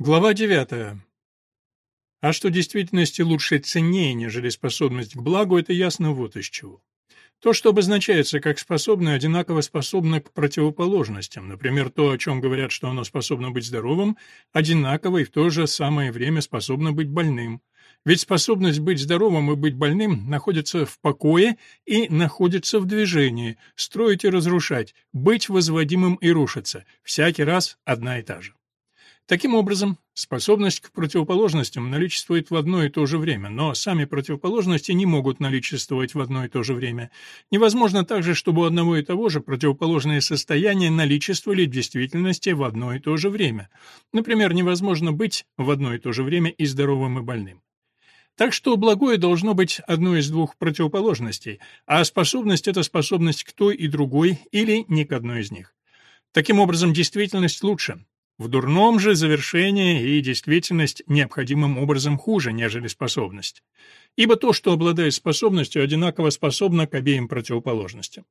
Глава 9. А что действительности лучше ценнее, нежели способность к благу, это ясно вот из чего. То, что обозначается как способное, одинаково способно к противоположностям. Например, то, о чем говорят, что оно способно быть здоровым, одинаково и в то же самое время способно быть больным. Ведь способность быть здоровым и быть больным находится в покое и находится в движении, строить и разрушать, быть возводимым и рушиться, всякий раз одна и та же. Таким образом, способность к противоположностям наличествует в одно и то же время, но сами противоположности не могут наличествовать в одно и то же время. Невозможно также, чтобы у одного и того же противоположные состояния наличествовали в действительности в одно и то же время. Например, невозможно быть в одно и то же время и здоровым, и больным. Так что благое должно быть одной из двух противоположностей, а способность — это способность к той и другой или ни к одной из них. Таким образом, действительность лучше, в дурном же завершение и действительность необходимым образом хуже, нежели способность. Ибо то, что обладает способностью, одинаково способно к обеим противоположностям.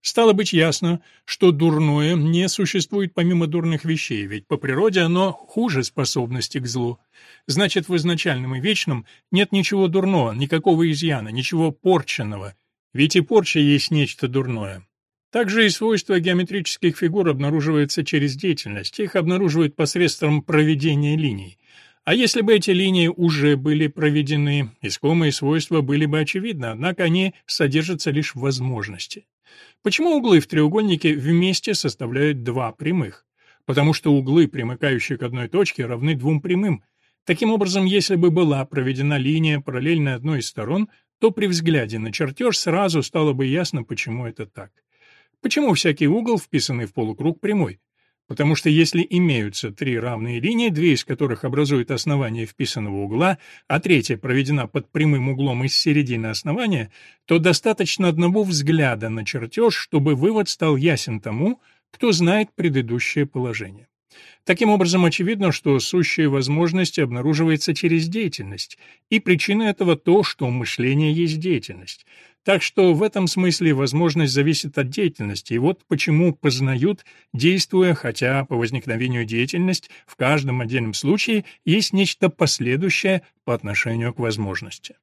Стало быть ясно, что дурное не существует помимо дурных вещей, ведь по природе оно хуже способности к злу. Значит, в изначальном и вечном нет ничего дурного, никакого изъяна, ничего порченного, ведь и порча есть нечто дурное. Также и свойства геометрических фигур обнаруживаются через деятельность, их обнаруживают посредством проведения линий. А если бы эти линии уже были проведены, искомые свойства были бы очевидны, однако они содержатся лишь в возможности. Почему углы в треугольнике вместе составляют два прямых? Потому что углы, примыкающие к одной точке, равны двум прямым. Таким образом, если бы была проведена линия, параллельная одной из сторон, то при взгляде на чертеж сразу стало бы ясно, почему это так. Почему всякий угол, вписанный в полукруг, прямой? Потому что если имеются три равные линии, две из которых образуют основание вписанного угла, а третья проведена под прямым углом из середины основания, то достаточно одного взгляда на чертеж, чтобы вывод стал ясен тому, кто знает предыдущее положение. Таким образом, очевидно, что сущая возможность обнаруживается через деятельность, и причина этого то, что мышление есть деятельность. Так что в этом смысле возможность зависит от деятельности, и вот почему познают, действуя, хотя по возникновению деятельность в каждом отдельном случае есть нечто последующее по отношению к возможности.